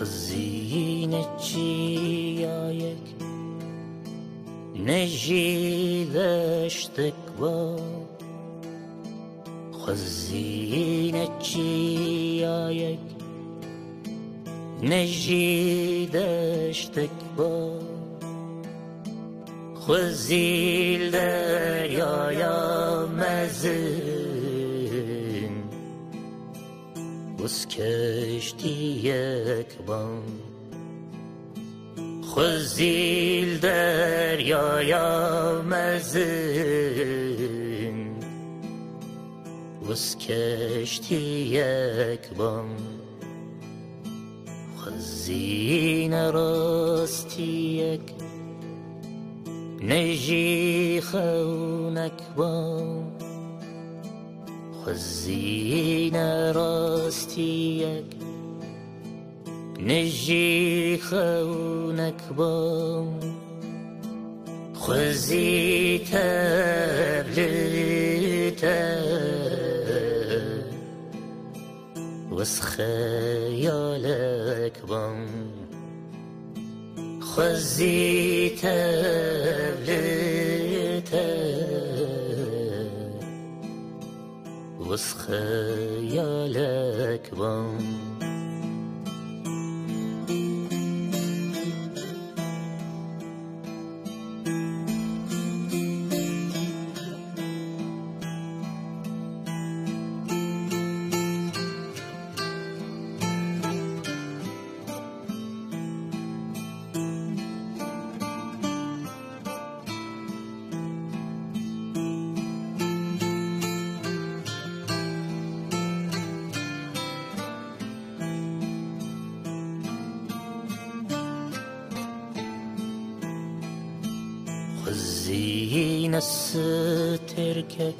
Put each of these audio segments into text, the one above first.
خزین چیا یک نجیدش تکوا خزین چیا یک نجیدش تکوا خزیل دریا مزه بس کشتی اکبان خزیل دریایا مزین. بس کشتی اکبان خزین یک نجی خونک بان خزينا راستيك نجي خونك بام. خزيت بلتا وسخيالك بام. خزيت بلتا وسخيالك بام خزينا ستركك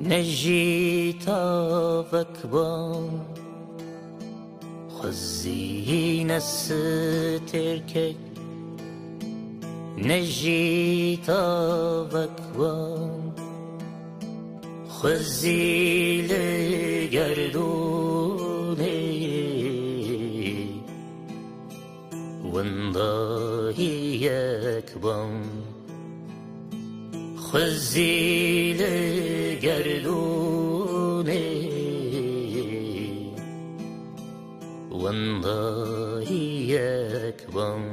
نجيت بان خزينا ستركك نجيت بان خزي لقردوني وانضاهي يكبن خزي لقردوني وانضاهي يكبن